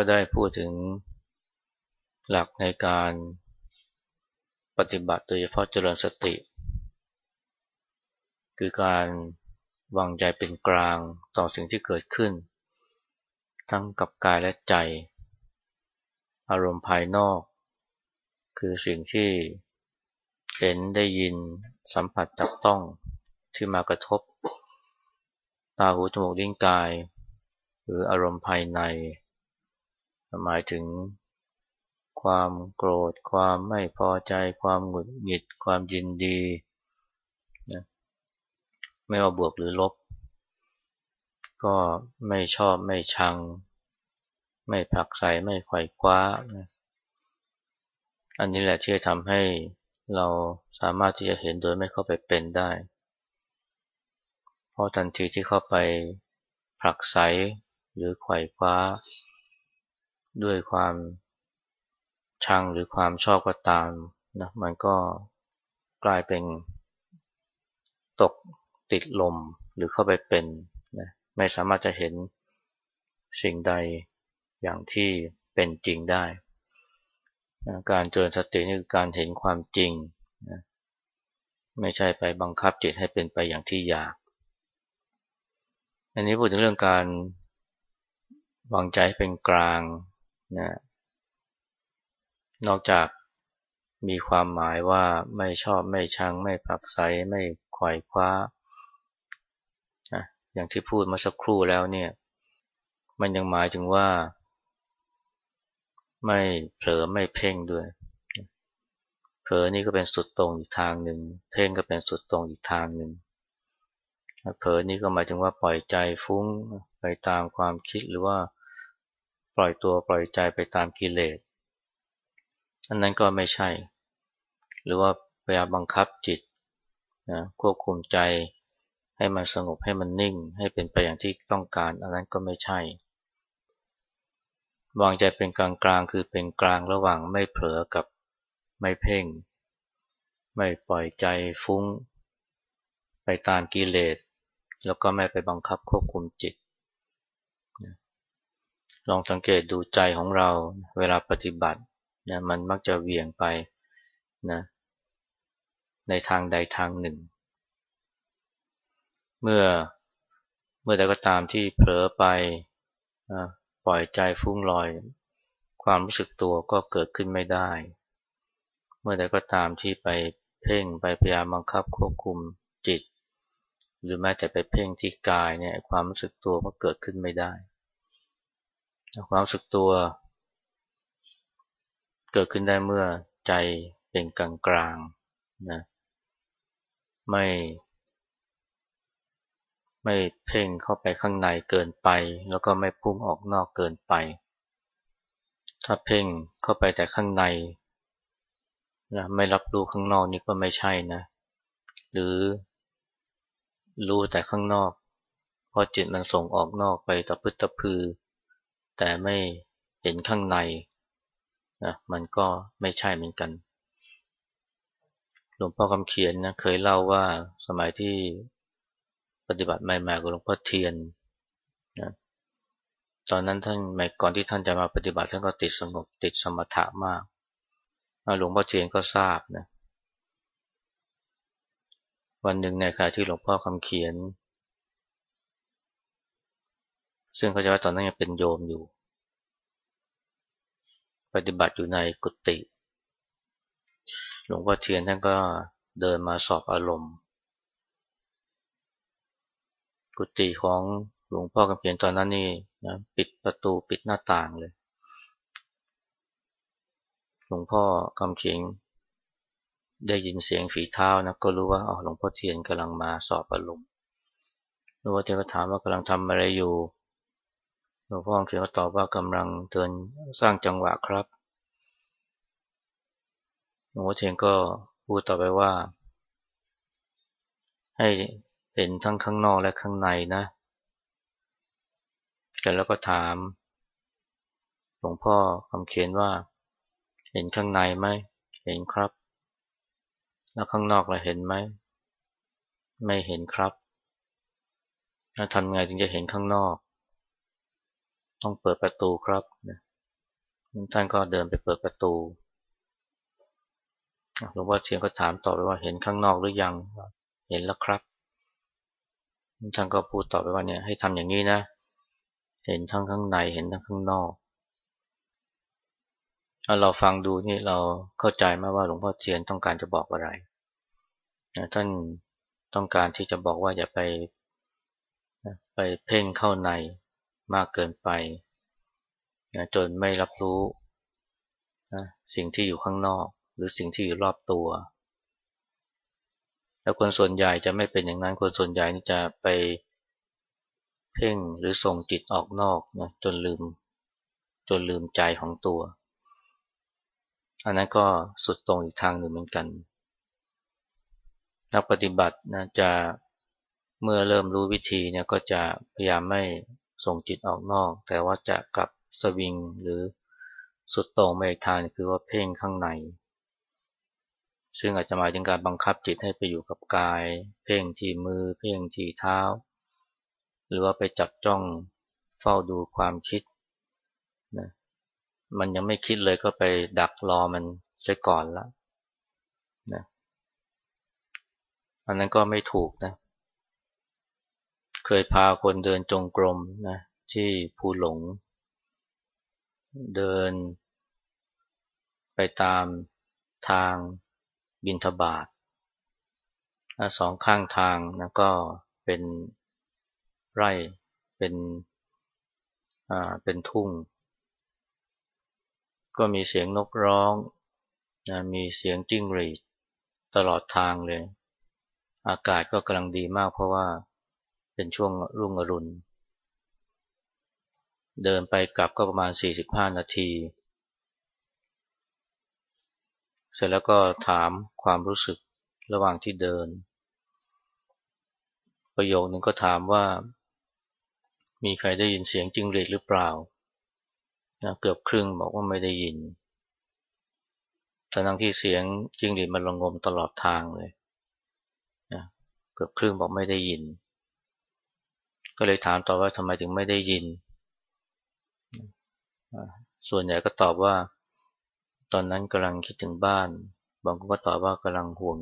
ก็ได้พูดถึงหลักในการปฏิบัติโดยเฉพาะเจริญสติ คือการวางใจเป็นกลางต่อสิ่งที่เกิดขึ้น ทั้งกับกายและใจ อารมณ์ภายนอก คือสิ่งที่เห็นได้ยินสัมผัสจับต้องที่มากระทบ ตาหูจมูกลิ้นกาย หรืออารมณ์ภายใน หมายถึงความโกรธ ความไม่พอใจ ความหงุดหงิด ความยินดีนะไม่ว่าบวกหรือลบ ก็ไม่ชอบไม่ชัง ไม่ผักใสไม่ไขว่คว้านะอันนี้แหละที่จะทำให้เราสามารถที่จะเห็นโดยไม่เข้าไปเป็นได้ เพราะทันทีที่เข้าไปผลักไสหรือไขว่คว้า ด้วยความชังหรือความชอบก็ตามนะมันก็กลายเป็นตกติดลมหรือเข้าไปเป็นนะไม่สามารถจะเห็นสิ่งใดอย่างที่เป็นจริงได้นะการเจริญสตินี่คือการเห็นความจริงนะไม่ใช่ไปบังคับจิตให้เป็นไปอย่างที่อยาก อันนี้พูดถึงเรื่องการวางใจเป็นกลาง นะนอกจากมีความหมายว่าไม่ชอบไม่ชัง ไม่ผักใสไม่ขว่คว้านะอย่างที่พูดมาสักครู่แล้วเนี่ย มันยังหมายถึงว่า ไม่เผลอไม่เพ่งด้วย เผลอนี่ก็เป็นสุดตรงอีกทางหนึ่ง เพ่งก็เป็นสุดตรงอีกทางหนึ่งเผลอนี่ก็หมายถึงว่าปล่อยใจฟุ้งไปตามความคิดหรือว่า ปล่อยตัวปล่อยใจไปตามกิเลสอันนั้นก็ไม่ใช่ หรือว่าพยายามบังคับจิตนะควบคุมใจให้มันสงบให้มันนิ่ง ให้เป็นไปอย่างที่ต้องการ อันนั้นก็ไม่ใช่ วางใจเป็นกลางกลางคือเป็นกลางระหว่างไม่เผลอกับไม่เพ่ง ไม่ปล่อยใจฟุ้ง ไปตามกิเลสแล้วก็ไม่ไปบังคับควบคุมจิต ลองสังเกตดูใจของเราเวลาปฏิบัตินะมันมักจะเวียงไปนะในทางใดทางหนึ่ง เมื่อเมื่อใดก็ตามที่เผลอไปนะปล่อยใจฟุ้งลอย ความรู้สึกตัวก็เกิดขึ้นไม่ได้ เมื่อใดก็ตามที่ไปเพ่งไปพยายามบังคับควบคุมจิต หรือแม้แต่ไปเพ่งที่กายเนี่ยความรู้สึกตัวก็เกิดขึ้นไม่ได้ ความรู้สึกตัว เกิดขึ้นได้เมื่อใจเป็นกลางกลางนะไม่ ไม่เพ่งเข้าไปข้างในเกินไป แล้วก็ไม่พุ่งออกนอกเกินไป ถ้าเพ่งเข้าไปแต่ข้างในนะไม่รับรู้ข้างนอกนี่ก็ไม่ใช่นะ หรือรู้แต่ข้างนอกพอจิตมันส่งออกนอกไปตะพึดตะพือ แต่ไม่เห็นข้างในนะมันก็ไม่ใช่เหมือนกัน หลวงพ่อคำเขียนนะเคยเล่าว่าสมัยที่ปฏิบัติใหม่ๆกับหลวงพ่อเทียนนะตอนนั้นท่านใหม่ก่อนที่ท่านจะมาปฏิบัติท่านก็ติดสงบติดสมถะมากหลวงพ่อเทียนก็ทราบนะวันหนึ่งในขณะที่หลวงพ่อคำเขียน ซึ่งเขาจะว่าตอนนั้นยังเป็นโยมอยู่ ปฏิบัติอยู่ในกุฏิหลวงพ่อเทียนท่านก็เดินมาสอบอารมณ์ กุฏิของหลวงพ่อคำเขียนตอนนั้นนี่นะปิดประตูปิดหน้าต่างเลย หลวงพ่อคำเขียนได้ยินเสียงฝีเท้านะก็รู้ว่าอ๋อหลวงพ่อเทียนกำลังมาสอบอารมณ์หลวงพ่อเทียนก็ถามว่ากำลังทำอะไรอยู่ หลวงพ่อเขียนตอบว่ากำลังเตือนสร้างจังหวะครับหลวงพ่อเทียนก็พูดต่อไปว่า ให้เห็นทั้งข้างนอกและข้างในนะกันแล้วก็ถาม หลวงพ่อคำเขียนว่า เห็นข้างในไหมเห็นครับ แล้วข้างนอกเราเห็นไหมไม่เห็นครับแล้วทำไงถึงจะเห็นข้างนอก ต้องเปิดประตูครับท่านก็เดินไปเปิดประตูหลวงพ่อเทียนก็ถามต่อไปว่าเห็นข้างนอกหรือยัง เห็นแล้วครับท่านก็พูดต่อไปว่าเนี่ยให้ทำอย่างนี้นะ เห็นทั้งข้างในเห็นทั้งข้างนอกเราฟังดูนี่เราเข้าใจไหมว่าหลวงพ่อเทียนต้องการจะบอกอะไรท่านต้องการที่จะบอกว่าอย่าไปไปเพ่งเข้าใน มากเกินไปนะจนไม่รับรู้นะสิ่งที่อยู่ข้างนอก หรือสิ่งที่อยู่รอบตัว แล้วคนส่วนใหญ่จะไม่เป็นอย่างนั้น คนส่วนใหญ่นี่จะไปเพ่งหรือส่งจิตออกนอกนะจนลืม จนลืมใจของตัว อันนั้นก็สุดตรงอีกทางหนึ่งเหมือนกัน นักปฏิบัตินะจะเมื่อเริ่มรู้วิธีเนี่ยก็จะพยายามไม่ ส่งจิตออกนอก แต่ว่าจะกลับสวิงหรือสุดโต่งไปอีกทางคือว่าเพ่งข้างใน ซึ่งอาจจะหมายถึงการบังคับจิตให้ไปอยู่กับกาย เพ่งที่มือ เพ่งที่เท้า หรือว่าไปจับจ้องเฝ้าดูความคิดนะมันยังไม่คิดเลยก็ไปดักรอมันใช้ก่อนละนะอันนั้นก็ไม่ถูกนะ เคยพาคนเดินจงกรมนะที่ภูหลง เดินไปตามทางบินทบาทสองข้างทางนะก็เป็นไร่เป็นอ่าเป็นทุ่ง ก็มีเสียงนกร้องนะมีเสียงจิ้งหรีดตลอดทางเลย อากาศก็กำลังดีมากเพราะว่า เป็นช่วงรุ่งอรุณ เดินไปกลับก็ประมาณ 45 นาที เสร็จแล้วก็ถามความรู้สึกระหว่างที่เดิน ประโยคนึงก็ถามว่า มีใครได้ยินเสียงจิ้งหรีดหรือเปล่านะเกือบครึ่งบอกว่าไม่ได้ยินทั้งที่เสียงจิ้งหรีดมันระงมตลอดทางเลยนะเกือบครึ่งบอกไม่ได้ยิน ก็เลยถามต่อว่าทำไมถึงไม่ได้ยิน ส่วนใหญ่ก็ตอบว่า ตอนนั้นกำลังคิดถึงบ้าน บางคนก็ตอบว่ากำลังห่วง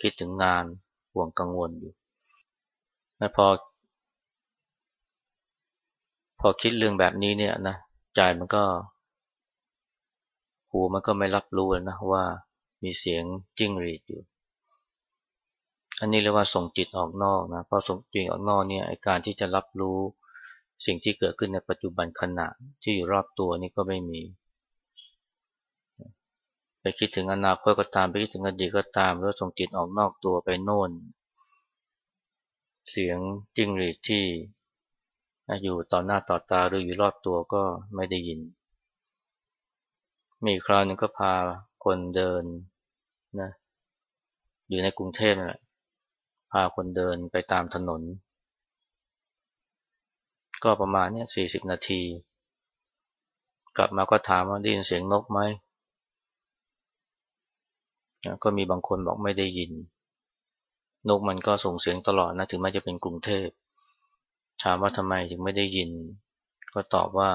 คิดถึงงานห่วงกังวลอยู่แล้วพอ พอคิดเรื่องแบบนี้เนี่ยนะใจมันก็ หูมันก็ไม่รับรู้นะว่ามีเสียงจิ้งหรีดอยู่ อันนี้เรียกว่าส่งจิตออกนอกนะเพราะส่งจิตออกนอกเนี่ยการที่จะรับรู้สิ่งที่เกิดขึ้นในปัจจุบันขณะที่อยู่รอบตัวนี่ก็ไม่มี ไปคิดถึงอนาคตก็ตามไปคิดถึงอดีตก็ตามแล้วส่งจิตออกนอกตัวไปโน่น เสียงจิ้งหรีดที่อยู่ต่อหน้าต่อตาหรืออยู่รอบตัวก็ไม่ได้ยิน มีคราวนึงก็พาคนเดินนะอยู่ในกรุงเทพนั่นแหละาคนเดินไปตามถนน ก็ประมาณเนี้ยสี่สิบนาที กลับมาก็ถามว่าได้ยินเสียงนกไหมก็มีบางคนบอกไม่ได้ยิน นกมันก็ส่งเสียงตลอดนะถึงแม้จะเป็นกรุงเทพถามว่าทำไมถึงไม่ได้ยิน ก็ตอบว่า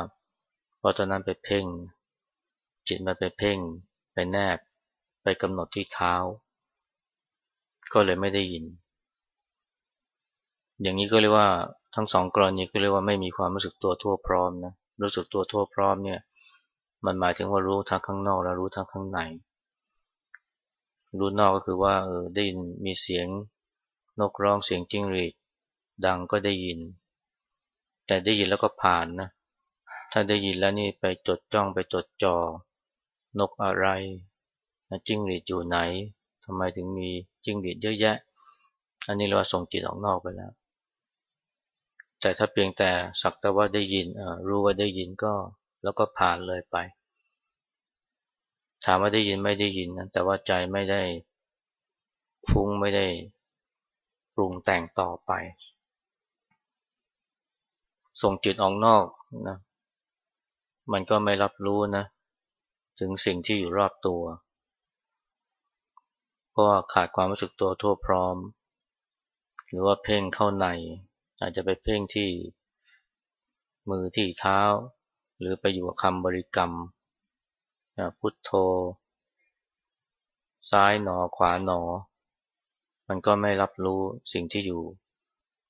เพราะตอนนั้นไปเพ่ง จิตมันไปเพ่ง ไปแนบ ไปกำหนดที่เท้า ก็เลยไม่ได้ยิน อย่างนี้ก็เรียกว่าทั้งสองกรณีก็เรียกว่าไม่มีความรู้สึกตัวทั่วพร้อมนะรู้สึกตัวทั่วพร้อมเนี่ยมันหมายถึงว่ารู้ทั้งข้างนอกและรู้ทั้งข้างใน รู้นอกก็คือว่าเออได้ยินมีเสียงนกร้องเสียงจิ้งหรีดดังก็ได้ยิน แต่ได้ยินแล้วก็ผ่านนะ ถ้าได้ยินแล้วนี่ไปจดจ้องไปจดจอ่อนกอะไรจิ้งหรีดอยู่ไหนทำไมถึงมีจิ้งหรีดเยอะแยะ อันนี้เราส่งจิตออกนอกไปแล้ว แต่ถ้าเพียงแต่สักแต่ว่าได้ยินรู้ว่าได้ยินก็แล้วก็ผ่านเลยไป ถามว่าได้ยินไม่ได้ยินนะแต่ว่าใจไม่ได้ฟุ้งไม่ได้ปรุงแต่งต่อไป ส่งจิตออกนอกนะมันก็ไม่รับรู้นะ ถึงสิ่งที่อยู่รอบตัว เพราะขาดความรู้สึกตัวทั่วพร้อม หรือว่าเพ่งเข้าใน อาจจะไปเพ่งที่มือที่เท้า หรือไปอยู่กับคำบริกรรมพุทโธ ซ้ายหนอขวาหนอ มันก็ไม่รับรู้สิ่งที่อยู่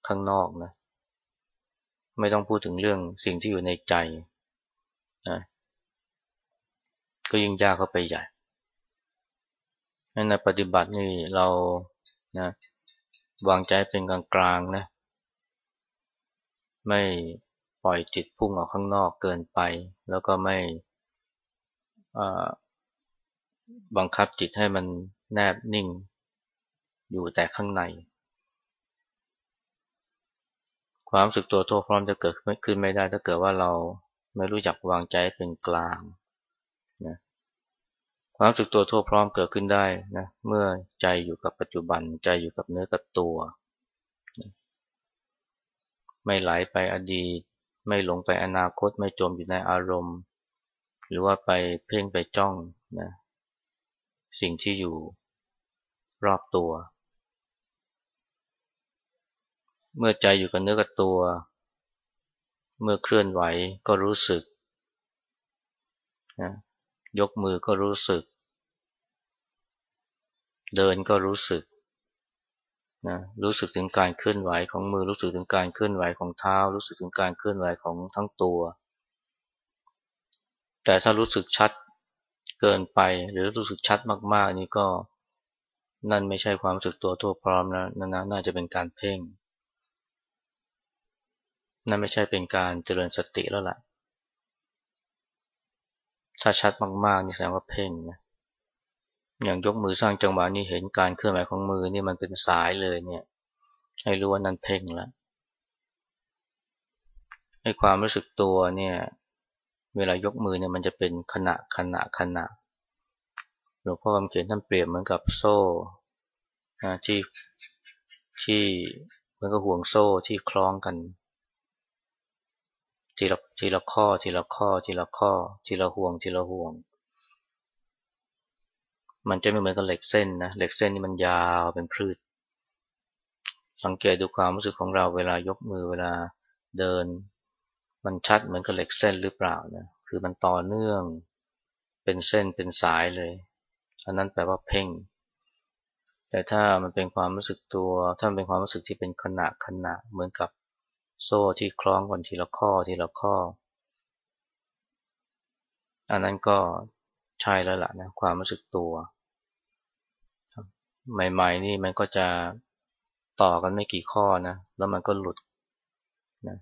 ข้างนอกนะ ไม่ต้องพูดถึงเรื่องสิ่งที่อยู่ในใจนะก็ยิ่งยากเข้าไปใหญ่ในปฏิบัตินี่เรานะวางใจเป็นกลางกลางนะ ไม่ปล่อยจิตพุ่งออกข้างนอกเกินไป แล้วก็ไม่บังคับจิตให้มันแนบนิ่ง อยู่แต่ข้างใน ความสึกตัวทั่วพร้อมจะเกิดขึ้นไม่ได้ถ้าเกิดว่าเราไม่รู้จักวางใจเป็นกลางนะความสึกตัวทั่วพร้อมเกิดขึ้นได้นะเมื่อใจอยู่กับปัจจุบันใจอยู่กับเนื้อกับตัว ไม่ไหลไปอดีต ไม่หลงไปอนาคต ไม่จมอยู่ในอารมณ์ หรือว่าไปเพ่งไปจ้องนะสิ่งที่อยู่รอบตัว เมื่อใจอยู่กับเนื้อกับตัว เมื่อเคลื่อนไหวก็รู้สึกนะยกมือก็รู้สึก เดินก็รู้สึก นะรู้สึกถึงการเคลื่อนไหวของมือรู้สึกถึงการเคลื่อนไหวของเท้า รู้สึกถึงการเคลื่อนไหวของทั้งตัว แต่ถ้ารู้สึกชัดเกินไปหรือรู้สึกชัดมาก ๆ นี่ก็นั่นไม่ใช่ความรู้สึกตัวทั่วพร้อมนะนั่นน่าจะเป็นการเพ่ง นั่นไม่ใช่เป็นการเจริญสติแล้วล่ะ ถ้าชัดมากๆนี่แสดงว่าเพ่งนะ อย่างยกมือสร้างจังหวะนี่เห็นการเคลื่อนไหวของมือนี่มันเป็นสายเลยเนี่ย ให้รู้ว่านั่นเพ่งแล้วให้ความรู้สึกตัวเนี่ย เวลายกมือเนี่ยมันจะเป็นขณะขณะขณะหลวงพ่อคำเขียนท่านเปรียบเหมือนกับโซ่ที่ที่เหมือนกับห่วงโซ่ที่คล้องกัน ทีละทีละข้อทีละข้อทีละข้อทีละห่วงทีละห่วง มันจะไม่เหมือนกับเหล็กเส้นนะเหล็กเส้นนี่มันยาวเป็นพืช สังเกตดูความรู้สึกของเราเวลายกมือเวลาเดิน มันชัดเหมือนกับเหล็กเส้นหรือเปล่านะคือมันต่อเนื่องเป็นเส้นเป็นสายเลย อันนั้นแปลว่าเพ่ง แต่ถ้ามันเป็นความรู้สึกตัว ถ้ามันเป็นความรู้สึกที่เป็นขณะขณะเหมือนกับโซ่ที่คล้องกันทีละข้อทีละข้อ อันนั้นก็ ใช่แล้วล่ะนะความรู้สึกตัวใหม่ ๆ นี่มันก็จะต่อกันไม่กี่ข้อนะ แล้วมันก็หลุดนะ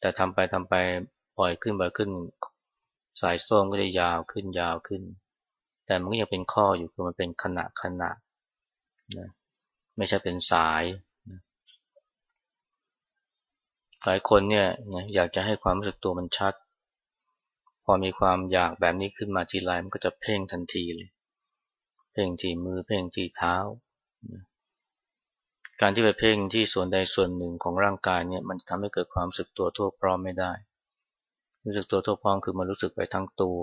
แต่ทำไปทำไปปล่อยขึ้นปล่อยขึ้น สายโซ่ก็จะยาวขึ้นยาวขึ้น แต่มันก็ยังเป็นข้ออยู่คือมันเป็นขณะขณะนะไม่ใช่เป็นสายหลายคนเนี่ยอยากจะให้ความรู้สึกตัวมันชัด พอมีความอยากแบบนี้ขึ้นมาทีไรมันก็จะเพ่งทันทีเลย เพ่งที่มือเพ่งที่เท้า การที่ไปเพ่งที่ส่วนใดส่วนหนึ่งของร่างกายเนี่ยมันทำให้เกิดความรู้สึกตัวทั่วพร้อมไม่ได้ รู้สึกตัวทั่วพร้อมคือมันรู้สึกไปทั้งตัว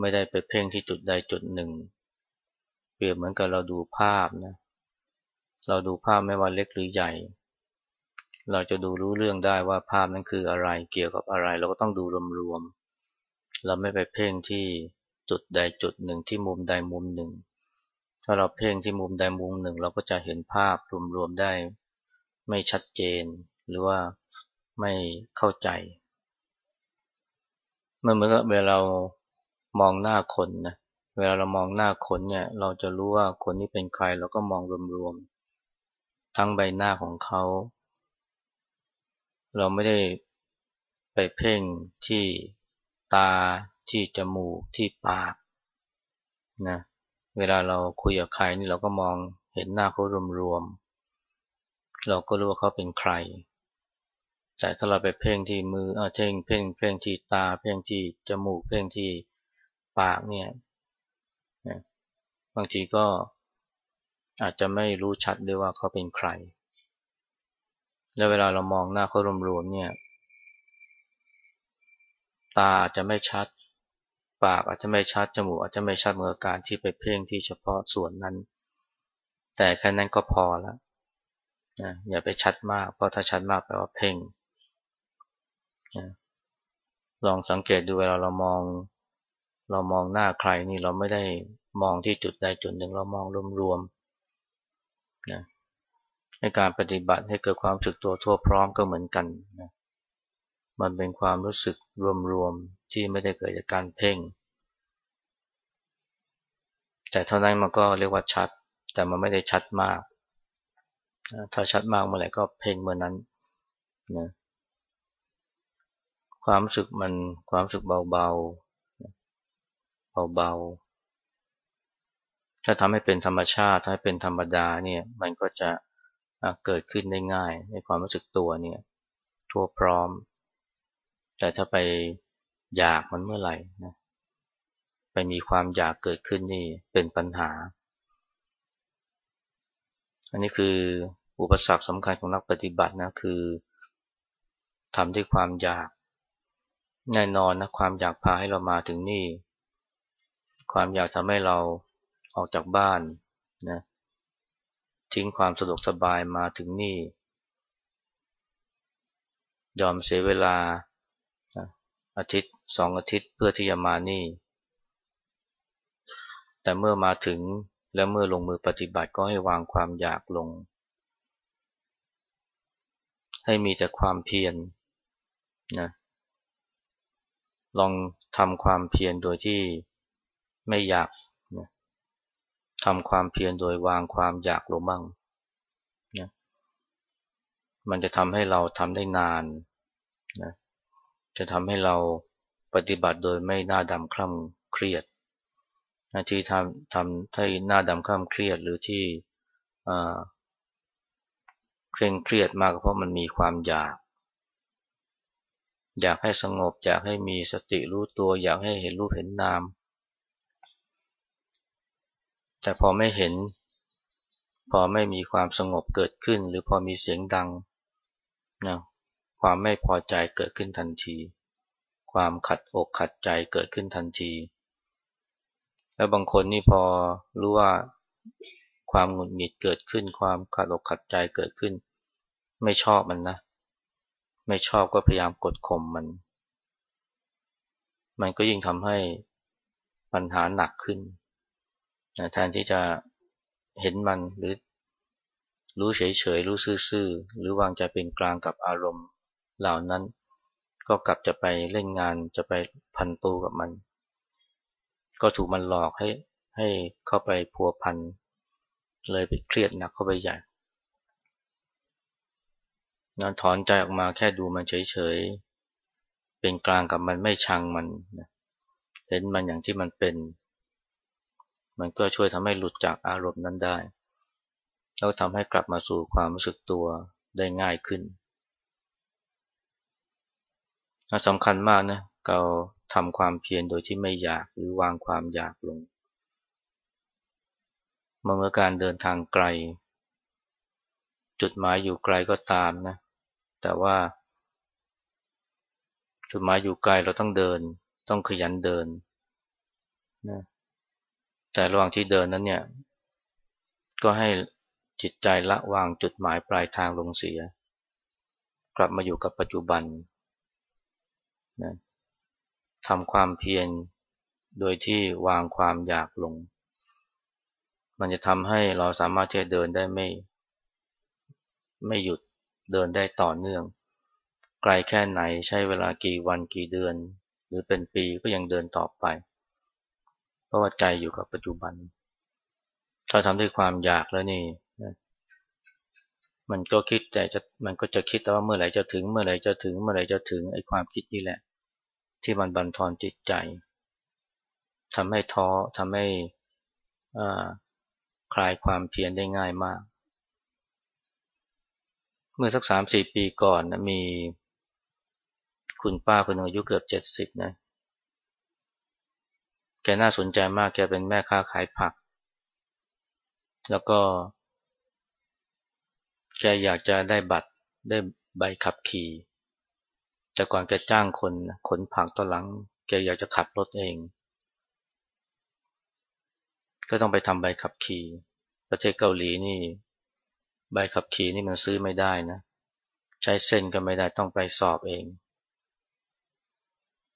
ไม่ได้ไปเพ่งที่จุดใดจุดหนึ่ง เปรียบเหมือนกับเราดูภาพนะ เราดูภาพไม่ว่าเล็กหรือใหญ่ เราจะดูรู้เรื่องได้ว่าภาพนั้นคืออะไรเกี่ยวกับอะไร เราก็ต้องดูรวมๆเราไม่ไปเพ่งที่จุดใดจุดหนึ่งที่มุมใดมุมหนึ่ง ถ้าเราเพ่งที่มุมใดมุมหนึ่ง เราก็จะเห็นภาพรวมๆได้ ไม่ชัดเจน หรือว่าไม่เข้าใจเมื่อเมื่อเวลาเรามองหน้าคนนะเวลาเรามองหน้าคนเนี่ยเราจะรู้ว่าคนนี้เป็นใครเราก็มองรวมๆทั้งใบหน้าของเขา เราไม่ได้ไปเพ่งที่ตาที่จมูกที่ปากนะเวลาเราคุยกับใครนี่เราก็มองเห็นหน้าเขารวมๆเราก็รู้ว่าเขาเป็นใคร แต่ถ้าเราไปเพ่งที่มือเออเพ่งเพ่งเพ่งที่ตา เพ่งที่จมูก เพ่งที่ปากเนี่ยบางทีก็อาจจะไม่รู้ชัดด้วยว่าเขาเป็นใคร แล้วเวลาเรามองหน้าเขารวมๆเนี่ย ตาอาจจะไม่ชัด ปากอาจจะไม่ชัด จมูกอาจจะไม่ชัดเมื่อการที่ไปเพ่งที่เฉพาะส่วนนั้น แต่แค่นั้นก็พอแล้วนะอย่าไปชัดมาก เพราะถ้าชัดมากแปลว่าเพ่งนะลองสังเกตดูเวลาเรามอง เรามองหน้าใครนี่เราไม่ได้มองที่จุดใดจุดหนึ่งเรามองรวมๆนะ ในการปฏิบัติให้เกิดความรู้สึกตัวทั่วพร้อมก็เหมือนกันนะมันเป็นความรู้สึกรวมๆที่ไม่ได้เกิดจากการเพ่ง แต่เท่านั้นมันก็เรียกว่าชัด แต่มันไม่ได้ชัดมาก ถ้าชัดมากเมื่อไหร่ก็เพ่งเมื่อนั้นนะความรู้สึกมันความรู้สึกเบาๆเบาๆถ้าทำให้เป็นธรรมชาติ ถ้าให้เป็นธรรมดาเนี่ยมันก็จะ เกิดขึ้นได้ง่าย ในความรู้สึกตัวเนี่ยทั่วพร้อม แต่ถ้าไปอยากมันเมื่อไหร่นะไปมีความอยากเกิดขึ้นนี่เป็นปัญหา อันนี้คืออุปสรรคสำคัญของนักปฏิบัตินะคือทำด้วยความอยากแน่นอนนะความอยากพาให้เรามาถึงนี่ ความอยากทำให้เราออกจากบ้านนะ ทิ้งความสะดวกสบายมาถึงนี่ ยอมเสียเวลาอาทิตย์สองอาทิตย์เพื่อที่จะมานี่ แต่เมื่อมาถึงและเมื่อลงมือปฏิบัติก็ให้วางความอยากลง ให้มีแต่ความเพียรนะลองทำความเพียรโดยที่ไม่อยาก ทำความเพียรโดยวางความอยากลงบ้างนะมันจะทำให้เราทำได้นานนะจะทำให้เราปฏิบัติโดยไม่หน้าดำคล่ำเครียดนะที่ทำทำที่หน้าดำคล่ำเครียดหรือที่เคร่งเครียดมากเพราะมันมีความอยาก อยากให้สงบ อยากให้มีสติรู้ตัว อยากให้เห็นรูปเห็นนาม แต่พอไม่เห็น พอไม่มีความสงบเกิดขึ้น หรือพอมีเสียงดังนะความไม่พอใจเกิดขึ้นทันที ความขัดอกขัดใจเกิดขึ้นทันที แล้วบางคนนี่พอรู้ว่าความหงุดหงิดเกิดขึ้น ความขัดอกขัดใจเกิดขึ้น ไม่ชอบมันนะ ไม่ชอบก็พยายามกดข่มมัน มันก็ยิ่งทำให้ปัญหาหนักขึ้น นะแทนที่จะเห็นมันหรือรู้เฉยๆ รู้ซื่อๆ หรือวางใจเป็นกลางกับอารมณ์เหล่านั้น ก็กลับจะไปเล่นงานจะไปพันตูกับมัน ก็ถูกมันหลอกให้ให้เข้าไปพัวพัน เลยไปเครียดหนักเข้าไปใหญ่นะถอนใจออกมาแค่ดูมันเฉยๆ เป็นกลางกับมันไม่ชังมัน เห็นมันอย่างที่มันเป็น มันก็ช่วยทำให้หลุดจากอารมณ์นั้นได้ แล้วทำให้กลับมาสู่ความรู้สึกตัวได้ง่ายขึ้นสำคัญมากนะเราทำความเพียรโดยที่ไม่อยากหรือวางความอยากลงเมื่อการเดินทางไกล จุดหมายอยู่ไกลก็ตามนะ แต่ว่า จุดหมายอยู่ไกลเราต้องเดิน ต้องขยันเดินนะ แต่ระหว่างที่เดินนั้นเนี่ย ก็ให้จิตใจละวางจุดหมายปลายทางลงเสีย กลับมาอยู่กับปัจจุบันนะทำความเพียรโดยที่วางความอยากลง มันจะทำให้เราสามารถที่จะเดินได้ไม่ ไม่หยุดเดินได้ต่อเนื่อง ไกลแค่ไหนใช้เวลากี่วันกี่เดือน หรือเป็นปีก็ยังเดินต่อไป ราะว่าใจอยู่กับปัจจุบัน ถ้าทำด้วยความอยากแล้วนี่มันก็คิดแต่จะมันก็จะคิดแต่ว่าเมื่อไหร่จะถึง เมื่อไหร่จะถึง เมื่อไหร่จะถึงไอ้ความคิดนี่แหละ ที่มันบันทอนจิตใจทำให้ท้อทำให้คลายความเพียรได้ง่ายมาก เมื่อสักสามสี่ปีก่อนนะมี คุณป้าคนหนึ่งอายุเกือบเจ็ดสิบนะ แกน่าสนใจมากแกเป็นแม่ค้าขายผัก แล้วก็ แกอยากจะได้บัตรได้ใบขับขี่ แต่ก่อนแกจ้างคนขนผักตอนหลัง แกอยากจะขับรถเอง ก็ต้องไปทำใบขับขี่ ประเทศเกาหลีนี่ ใบขับขี่นี่มันซื้อไม่ได้นะ ใช้เส้นก็ไม่ได้ต้องไปสอบเอง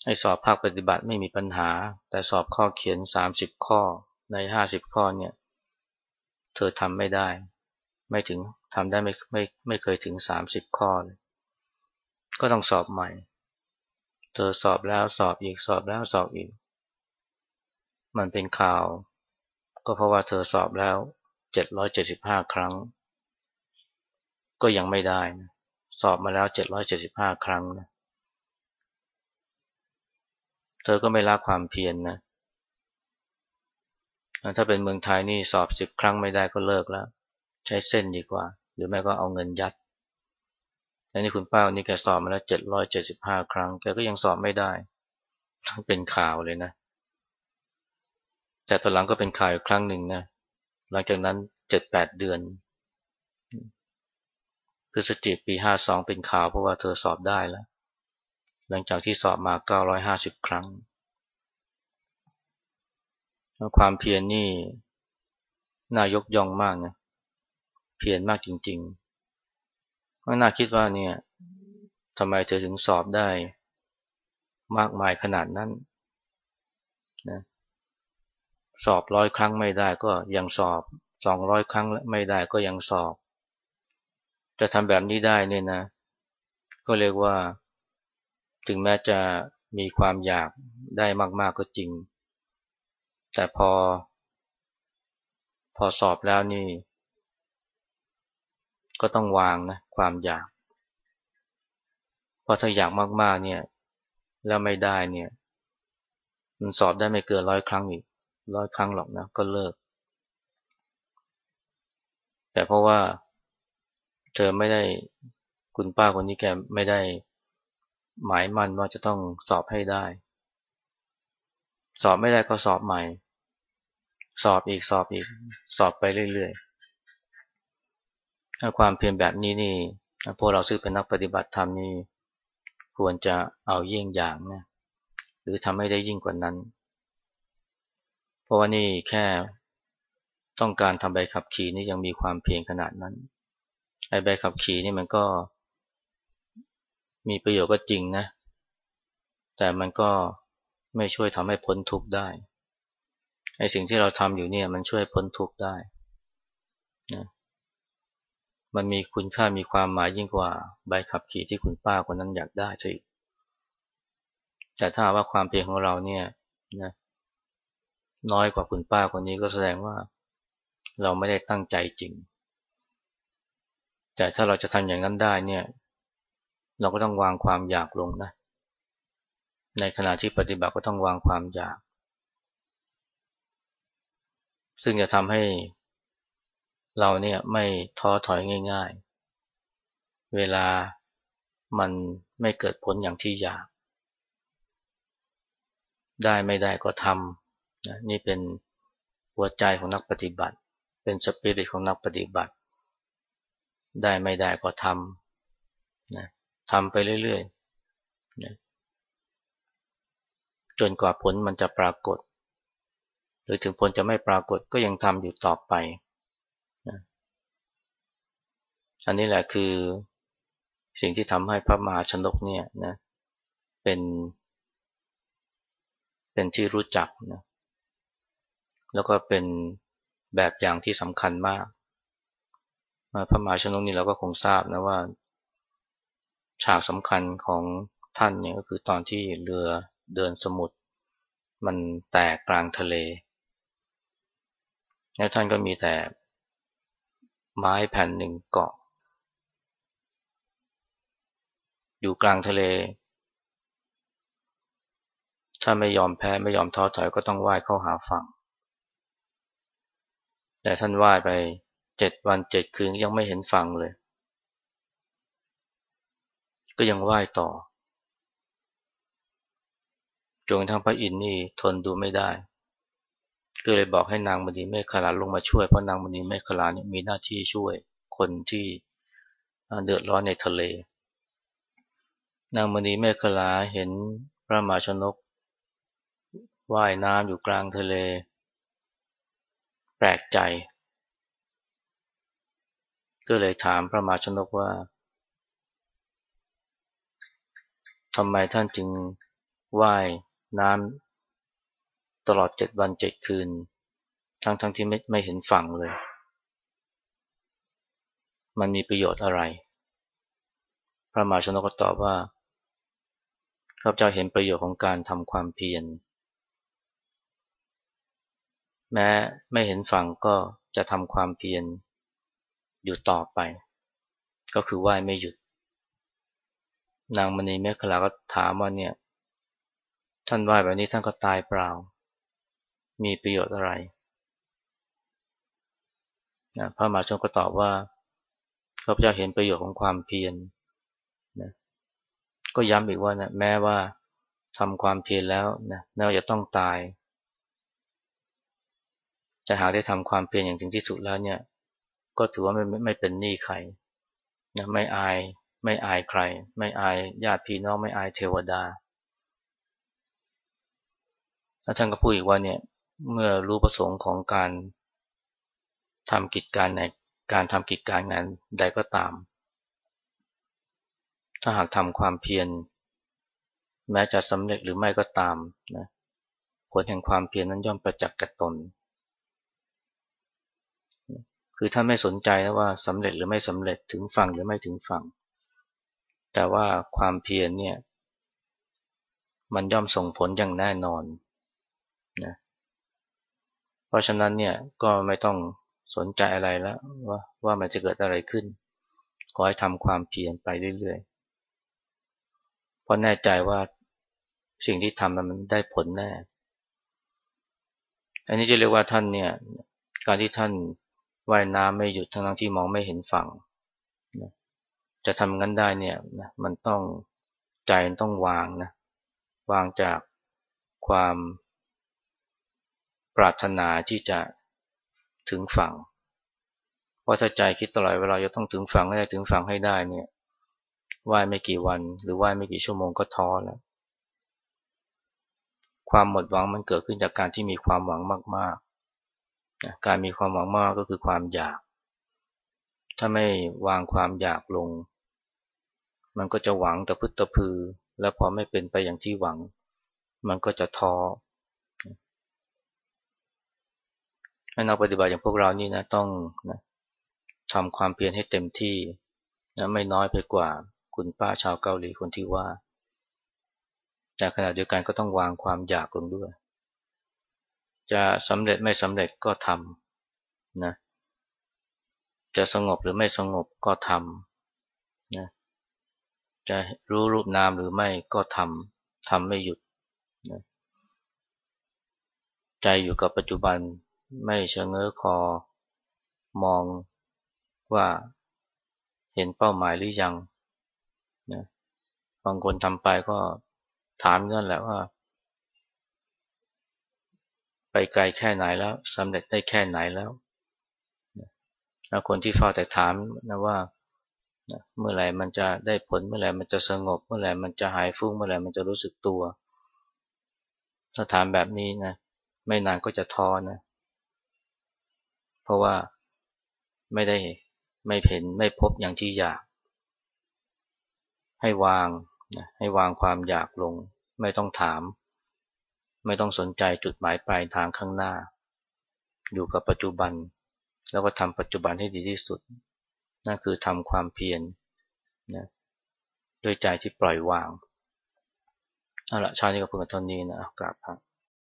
ไอ้สอบภาคปฏิบัติไม่มีปัญหา แต่สอบข้อเขียน 30 ข้อใน 50 ข้อเนี่ย เธอทำไม่ได้ ไม่ถึงทำได้ไม่ไม่ไม่เคยถึง 30 ข้อเลยก็ต้องสอบใหม่ เธอสอบแล้วสอบอีกสอบแล้วสอบอีก มันเป็นข่าว ก็เพราะว่าเธอสอบแล้ว 775 ครั้ง ก็ยังไม่ได้นะสอบมาแล้ว 775 ครั้งนะ เธอก็ไม่ละความเพียรนนะถ้าเป็นเมืองไทยนี่สอบสิบครั้งไม่ได้ก็เลิกแล้ว ใช้เส้นดีกว่า หรือไม่ก็เอาเงินยัดแต่นี่คุณป้านี่แกสอบมาแล้วเจ็ดร้อยเจ็ดสิบห้าครั้งแกก็ยังสอบไม่ได้ เป็นข่าวเลยนะ แต่ตอนหลังก็เป็นข่าวอีกครั้งหนึ่งนะหลังจากนั้นเจ็ดแปดเดือนพฤศจิกปีห้าสองเป็นข่าวเพราะว่าเธอสอบได้แล้ว หลังจากที่สอบมา 950 ครั้ง ความเพียรนนี่น่ายกย่องมากนะ เพียรมากจริงๆก็น่าคิดว่าเนี่ยทำไมเธอถึงสอบได้มากมายขนาดนั้นนะสอบร้อยครั้งไม่ได้ก็ยังสอบสองร้อยครั้งไม่ได้ก็ยังสอบ จะทำแบบนี้ได้เนี่ยนะ ก็เรียกว่า ถึงแม้จะมีความอยากได้มากๆก็จริง แต่พอ พอสอบแล้วนี่ ก็ต้องวางนะความอยาก เพราะถ้าอยากมากๆเนี่ย แล้วไม่ได้เนี่ย มันสอบได้ไม่เกินร้อยครั้งอีกร้อยครั้งหรอกนะก็เลิก แต่เพราะว่าเธอไม่ได้คุณป้าคนนี้แกไม่ได้ หมายมั่นว่าจะต้องสอบให้ได้ สอบไม่ได้ก็สอบใหม่ สอบอีกสอบอีก สอบไปเรื่อยๆถ้าความเพียรแบบนี้นี่พวกเราซึ่งเป็นนักปฏิบัติธรรมนี่ควรจะเอาเยี่ยงอย่างนะหรือทำให้ได้ยิ่งกว่านั้น เพราะว่านี่แค่ต้องการทำใบขับขี่นี่ยังมีความเพียรขนาดนั้นไอ้ใบขับขี่นี่มันก็ มีประโยชน์ก็จริงนะ แต่มันก็ไม่ช่วยทำให้พ้นทุกข์ได้ไอ้สิ่งที่เราทำอยู่เนี่ย มันช่วยพ้นทุกข์ได้นะมันมีคุณค่ามีความหมายยิ่งกว่าใบขับขี่ที่คุณป้าคนนั้นอยากได้สิแต่ถ้าว่าความเพียรของเราเนี่ยนะน้อยกว่าคุณป้าคนนี้ก็แสดงว่า เราไม่ได้ตั้งใจจริง แต่ถ้าเราจะทำอย่างนั้นได้เนี่ย เราก็ต้องวางความอยากลงนะ ในขณะที่ปฏิบัติก็ต้องวางความอยาก ซึ่งจะทำให้เราเนี่ยไม่ท้อถอยง่าย ๆ เวลามันไม่เกิดผลอย่างที่อยาก ได้ไม่ได้ก็ทำนี่เป็นหัวใจของนักปฏิบัติ เป็นสปิริตของนักปฏิบัติ ได้ไม่ได้ก็ทำนะ ทำไปเรื่อยๆนะจนกว่าผลมันจะปรากฏ หรือถึงผลจะไม่ปรากฏก็ยังทำอยู่ต่อไปนะอันนี้แหละคือสิ่งที่ทำให้พระมหาชนกเนี่ยนะเป็น เป็นที่รู้จักนะแล้วก็เป็นแบบอย่างที่สำคัญมาก พระมหาชนกนี่เราก็คงทราบนะว่า ฉากสำคัญของท่านเนี่ยก็คือตอนที่เรือเดินสมุทรมันแตกกลางทะเล แล้วท่านก็มีแต่ไม้แผ่นหนึ่งเกาะ อยู่กลางทะเล ถ้าไม่ยอมแพ้ไม่ยอมท้อถอยก็ต้องว่ายเข้าหาฝั่ง แต่ท่านว่ายไปเจ็ดวันเจ็ดคืนยังไม่เห็นฝั่งเลย ก็ยังไหว้ต่อจนทั้งพระอินทร์นี่ทนดูไม่ได้ ก็เลยบอกให้นางมณีเมฆขลาลงมาช่วยเพราะนางมณีเมฆขลานี่มีหน้าที่ช่วยคนที่เดือดร้อนในทะเล นางมณีเมฆขลาเห็นพระมหาชนกว่ายน้ำอยู่กลางทะเล แปลกใจ ก็เลยถามพระมหาชนกว่า ทำไมท่านจึงว่ายน้ำตลอดเจ็ดวันเจ็ดคืน ทั้งทั้งที่ไม่ไม่เห็นฝั่งเลย มันมีประโยชน์อะไร พระมหาชนกก็ตอบว่าข้าพเจ้าเห็นประโยชน์ของการทำความเพียร แม้ไม่เห็นฝั่งก็จะทำความเพียรอยู่ต่อไป ก็คือไหว้ไม่หยุด นางมณีเมฆลาก็ถามว่าเนี่ย ท่านไหว้แบบนี้ท่านก็ตายเปล่า มีประโยชน์อะไรนะพระมหาชนก็ตอบว่าข้าพเจ้าเห็นประโยชน์ของความเพียรนะก็ย้ำอีกว่านะแม้ว่าทำความเพียรแล้วนะแม้ว่าจะต้องตายแต่หากได้ทำความเพียรอย่างถึงที่สุดแล้วเนี่ย ก็ถือว่าไม่ไม่เป็นหนี้ใครนะไม่อาย ไม่อายใคร ไม่อายญาติพี่น้องไม่อายเทวดาแล้วท่านก็พูดอีกว่าเนี่ยเมื่อรู้ประสงค์ของการทำกิจการในการทำกิจการงานใดก็ตาม ถ้าหากทำความเพียรแม้จะสำเร็จหรือไม่ก็ตามนะผลแห่งความเพียรนั้นย่อมประจักษ์กับตน คือท่านไม่สนใจนะว่าสำเร็จหรือไม่สำเร็จถึงฝั่งหรือไม่ถึงฝั่ง แต่ว่าความเพียรเนี่ย มันย่อมส่งผลอย่างแน่นอนนะเพราะฉะนั้นเนี่ยก็ไม่ต้องสนใจอะไรแล้วว่าว่ามันจะเกิดอะไรขึ้น ขอให้ทำความเพียรไปเรื่อยๆเพราะแน่ใจว่าสิ่งที่ทำมันได้ผลแน่ อันนี้จะเรียกว่าท่านเนี่ย การที่ท่านว่ายน้ำไม่หยุดทั้งที่มองไม่เห็นฝั่ง จะทำงั้นได้เนี่ยมันต้องใจต้องวางนะวางจากความปรารถนาที่จะถึงฝั่ง เพราะถ้าใจคิดตลอดเวลาจะต้องถึงฝั่งให้ได้ถึงฝั่งให้ได้เนี่ยว่ายไม่กี่วันหรือว่ายไม่กี่ชั่วโมงก็ท้อแล้ว ความหมดหวังมันเกิดขึ้นจากการที่มีความหวังมากๆ การมีความหวังมากก็คือความอยาก ถ้าไม่วางความอยากลง มันก็จะหวังแต่พึตะพือ แล้วพอไม่เป็นไปอย่างที่หวัง มันก็จะท้อให้นักปฏิบัติอย่างพวกเรานี่นะต้องนะทำความเพียรให้เต็มที่นะไม่น้อยไปกว่าคุณป้าชาวเกาหลีคนที่ว่า แต่ขณะเดียวกันก็ต้องวางความอยากลงด้วย จะสำเร็จไม่สำเร็จก็ทำนะ จะสงบหรือไม่สงบก็ทำนะจะรู้รูปนามหรือไม่ก็ทำทำไม่หยุดนะใจอยู่กับปัจจุบันไม่เชงเง้อคอ มองว่าเห็นเป้าหมายหรือยังนะบางคนทำไปก็ถามนั่นแหละว่า ไปไกลแค่ไหนแล้วสำเร็จได้แค่ไหนแล้ว นะคนที่เฝ้าแต่ถามนะว่าเมื่อไหร่มันจะได้ผลเมื่อไหร่มันจะสงบ เมื่อไหร่มันจะหายฟุ้งเมื่อไหร่มันจะรู้สึกตัว ถ้าถามแบบนี้นะไม่นานก็จะท้อนะ เพราะว่าไม่ได้ไม่เห็นไม่พบอย่างที่อยาก ให้วางนะให้วางความอยากลง ไม่ต้องถาม ไม่ต้องสนใจจุดหมายปลายทางข้างหน้า อยู่กับปัจจุบัน แล้วก็ทำปัจจุบันให้ดีที่สุด นั่นคือทำความเพียรนะด้วยใจที่ปล่อยวางเอาละชาตินี้ก็เพิ่งเท่านี้นะกราบพรับ